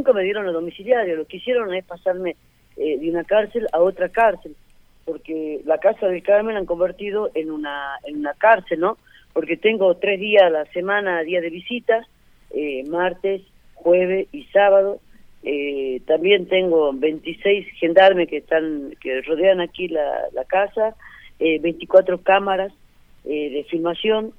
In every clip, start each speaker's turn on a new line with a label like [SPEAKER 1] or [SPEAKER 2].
[SPEAKER 1] nunca me dieron la domiciliaria, lo que hicieron es pasarme eh, de una cárcel a otra cárcel, porque la casa del Carmen han convertido en una, en una cárcel, ¿no? Porque tengo tres días a la semana, día de visitas, eh, martes, jueves y sábado. Eh, también tengo 26 gendarmes que están que rodean aquí la, la casa, eh, 24 cámaras eh, de filmación.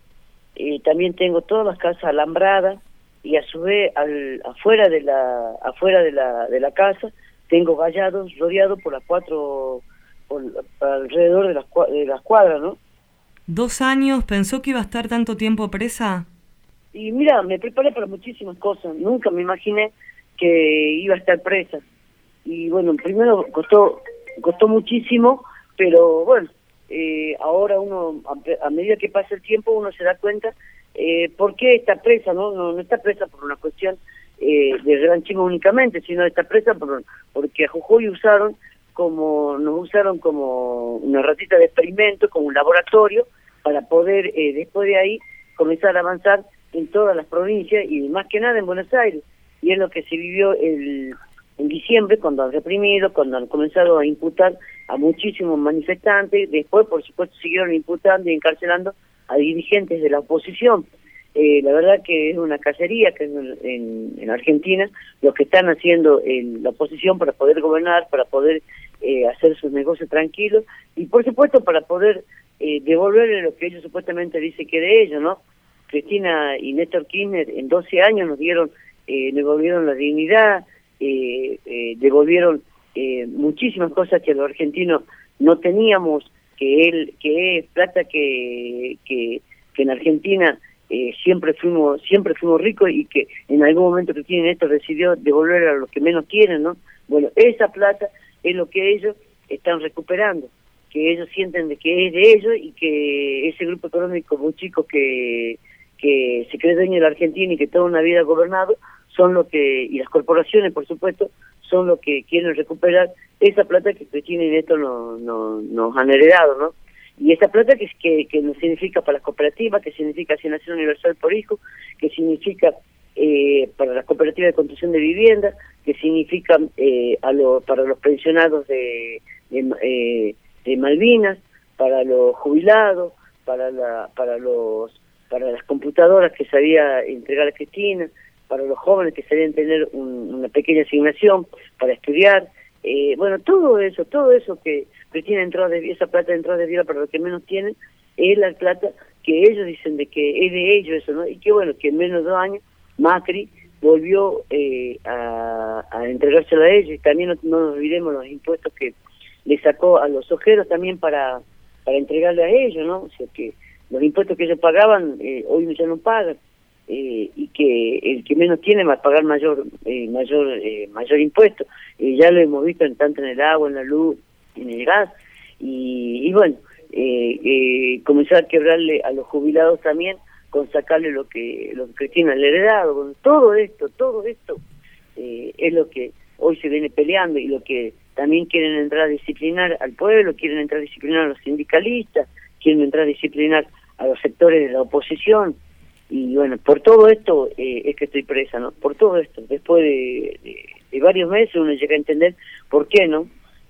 [SPEAKER 1] Eh, también tengo todas las casas alambradas y a su vez al, afuera de la afuera de la de la casa tengo vallados rodeados por las cuatro por, alrededor de las de las cuadras, ¿no?
[SPEAKER 2] Dos años, pensó que iba a estar tanto tiempo presa.
[SPEAKER 1] Y mira, me preparé para muchísimas cosas. Nunca me imaginé que iba a estar presa. Y bueno, primero costó costó muchísimo, pero bueno, eh, ahora uno, a, medida que pasa el tiempo, uno se da cuenta eh, por qué está presa, ¿no? No, no está presa por una cuestión eh, de revanchismo únicamente, sino está presa por, porque a Jujuy usaron como, nos usaron como una ratita de experimento, como un laboratorio, para poder eh, después de ahí comenzar a avanzar en todas las provincias y más que nada en Buenos Aires. Y es lo que se vivió el, en diciembre, cuando han reprimido, cuando han comenzado a imputar a muchísimos manifestantes, después por supuesto siguieron imputando y encarcelando a dirigentes de la oposición. Eh, la verdad que es una cacería que en, en, Argentina lo que están haciendo en la oposición para poder gobernar, para poder eh, hacer sus negocios tranquilos y por supuesto para poder eh, devolverle lo que ellos supuestamente dicen que de ellos, ¿no? Cristina y Néstor Kirchner en 12 años nos dieron, eh, devolvieron la dignidad, eh, eh, devolvieron muchísimas cosas que los argentinos no teníamos, que él, que es plata que, que, que en Argentina eh, siempre fuimos siempre fuimos ricos y que en algún momento que tienen esto decidió devolver a los que menos tienen, ¿no? Bueno, esa plata es lo que ellos están recuperando, que ellos sienten de que es de ellos y que ese grupo económico muy chico que que se cree dueño de la Argentina y que toda una vida ha gobernado, son lo que, y las corporaciones, por supuesto, son lo que quieren recuperar esa plata que Cristina y Neto no, no, nos han heredado, ¿no? Y esa plata que, que, que nos significa para las cooperativas, que significa Asignación Universal por Hijo, que significa eh, para las cooperativas de construcción de vivienda, que significa eh, a lo, para los pensionados de, de, eh, de Malvinas, para los jubilados, para, la, para los para las computadoras que sabía entregar a Cristina, para los jóvenes que sabían tener una pequeña asignación para estudiar. Eh, bueno, todo eso, todo eso que Cristina entró de esa plata entró de vida para los que menos tienen, es la plata que ellos dicen de que es de ellos eso, ¿no? Y que bueno, que en menos de dos años Macri volvió eh, a, a entregárselo a ellos y también no, nos olvidemos los impuestos que le sacó a los ojeros también para, para entregarle a ellos, ¿no? O sea que los impuestos que ellos pagaban eh, hoy ya no pagan eh, y que el que menos tiene va a pagar mayor eh, mayor eh, mayor impuesto. Eh, ya lo hemos visto en, tanto en el agua en la luz en el gas. Y, y bueno eh, comenzar a quebrarle a los jubilados también con sacarle lo que lo que Cristina le heredado. Con todo esto todo esto es lo que hoy se viene peleando y lo que también quieren entrar a disciplinar al pueblo quieren entrar a disciplinar a los sindicalistas quieren entrar a disciplinar a los sectores de la oposición y bueno, por todo esto eh, es que estoy presa, ¿no? Por todo esto, después de, de, varios meses uno llega a entender por qué, ¿no?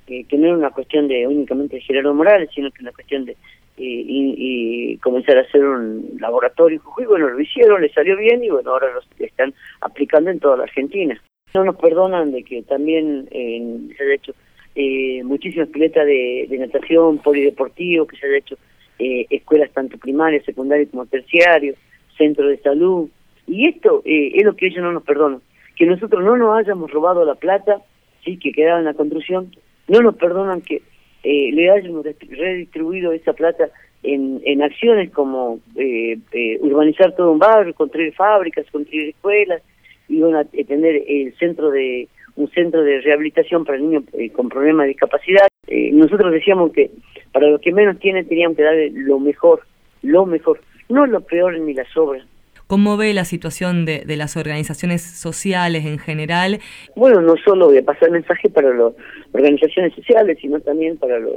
[SPEAKER 1] que no es una cuestión de únicamente de Gerardo Morales, sino que una cuestión de eh, y, y, comenzar a hacer un laboratorio y bueno, lo hicieron, le salió bien y bueno, ahora lo están aplicando en toda la Argentina. No nos perdonan de que también se haya hecho eh, muchísimas piletas de, de natación, polideportivo, que se haya hecho eh, escuelas tanto primarias, secundarias como terciarios, centros de salud. Y esto eh, es lo que ellos no nos perdonan. Que nosotros no nos hayamos robado la plata, sí, que quedaba en la construcción, no nos perdonan que eh, le hayamos redistribuido esa plata en, en acciones como eh, eh, urbanizar todo un barrio, construir fábricas, construir escuelas, y van a tener el centro de un centro de rehabilitación para niños eh, con problemas de discapacidad. Eh, nosotros decíamos que para los que menos tienen teníamos que darle lo mejor, lo mejor, no lo peor ni las obras.
[SPEAKER 2] ¿Cómo ve la situación de, de, las organizaciones sociales en general?
[SPEAKER 1] Bueno, no solo de pasar mensaje para las organizaciones sociales, sino también para los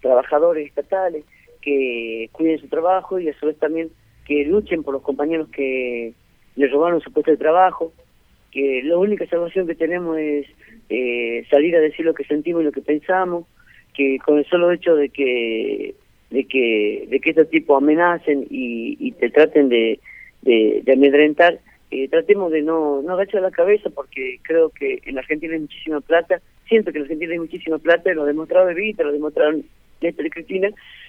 [SPEAKER 1] trabajadores estatales que cuiden su trabajo y a su vez también que luchen por los compañeros que les robaron su puesto de trabajo, que la única salvación que tenemos es eh, salir a decir lo que sentimos y lo que pensamos, que con el solo hecho de que de que de que estos tipos amenacen y, y te traten de, de, amedrentar, eh, tratemos de no, no agachar la cabeza porque creo que en la Argentina hay muchísima plata, siento que en la Argentina hay muchísima plata, lo ha demostrado Evita, lo demostraron Néstor y Cristina,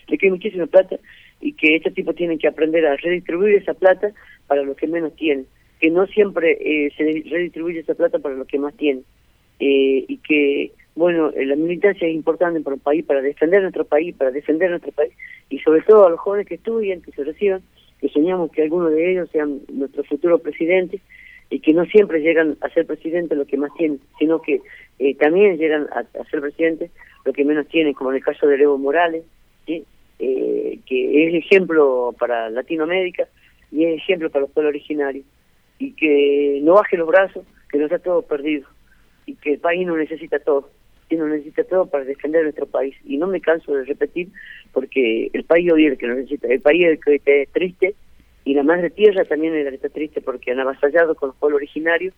[SPEAKER 1] de que hay muchísima plata y que estos tipos tienen que aprender a redistribuir esa plata para los que menos tienen, que no siempre eh, se redistribuye esa plata para los que más tienen. Eh, y que bueno, la militancia es importante para un país, para defender nuestro país, para defender nuestro país, y sobre todo a los jóvenes que estudian, que se reciban, que soñamos que algunos de ellos sean nuestros futuros presidentes, y que no siempre llegan a ser presidentes los que más tienen, sino que eh, también llegan a, ser presidentes los que menos tienen, como en el caso de Evo Morales, eh, que es ejemplo para Latinoamérica y es ejemplo para los pueblos originarios, y que no baje los brazos, que no está todo perdido, y que el país no necesita todo que nos necesita todo para defender nuestro país. Y no me canso de repetir, porque el país hoy es el que nos necesita. El país es el que está triste, y la madre tierra también es la que está triste porque han avasallado con los pueblos originarios.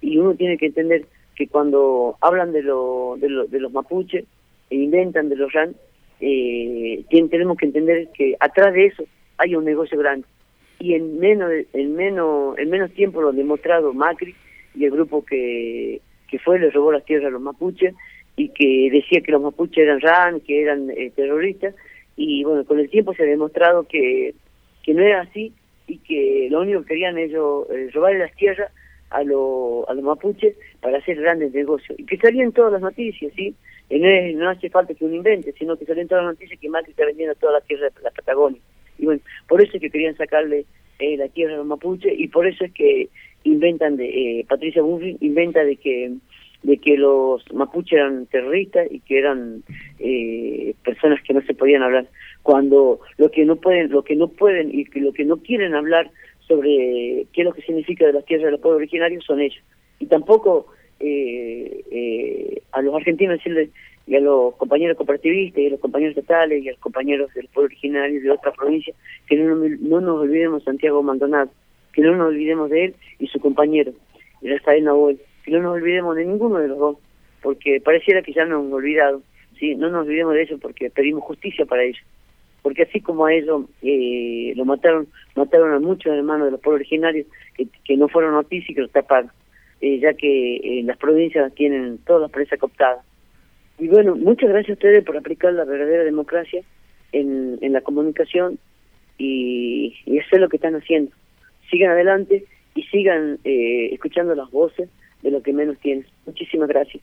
[SPEAKER 1] Y uno tiene que entender que cuando hablan de, lo, de, de los mapuches e inventan de los ran, eh, tenemos que entender que atrás de eso hay un negocio grande. Y en menos, en menos, en menos tiempo lo ha demostrado Macri y el grupo que, que fue, le robó las tierras a los mapuches y que decía que los mapuches eran RAN, que eran eh, terroristas, y bueno, con el tiempo se ha demostrado que, que no era así y que lo único que querían ellos eh, robarle las tierras a, lo, a los mapuches para hacer grandes negocios. Y que salían todas las noticias, ¿sí? no, no hace falta que uno invente, sino que salían todas las noticias que Macri está vendiendo toda la tierra de la Patagonia. Y bueno, por eso es que querían sacarle eh, la tierra a los mapuches y por eso es que inventan de, Patricia Buffy inventa de que de que los mapuches eran terroristas y que eran eh, personas que no se podían hablar. Cuando lo que no pueden lo que no pueden y lo que no quieren hablar sobre qué es lo que significa de las tierras de los pueblos originarios son ellos. Y tampoco eh, eh, a los argentinos decirles y a los compañeros cooperativistas y a los compañeros estatales y a los compañeros del pueblo originario de otras provincias que no, no nos olvidemos de Santiago Maldonado que no nos olvidemos de él y su compañero Rafael Nahuel que no nos olvidemos de ninguno de los dos, porque pareciera que ya nos hemos olvidado, ¿sí? no nos olvidemos de ellos porque pedimos justicia para ellos, porque así como a ellos eh, lo mataron, mataron a muchos hermanos de los pueblos originarios que, que no fueron noticias y que los taparon, eh, ya que eh, las provincias tienen todas las presas cooptadas. Y bueno, muchas gracias a ustedes por aplicar la verdadera democracia en, la comunicación y, y eso es lo que están haciendo. Sigan adelante y sigan escuchando las voces de lo que menos tienes. Muchísimas gracias.